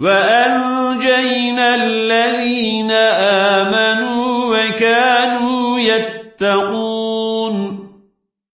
وأنجينا الذين آمنوا وكانوا يتقون.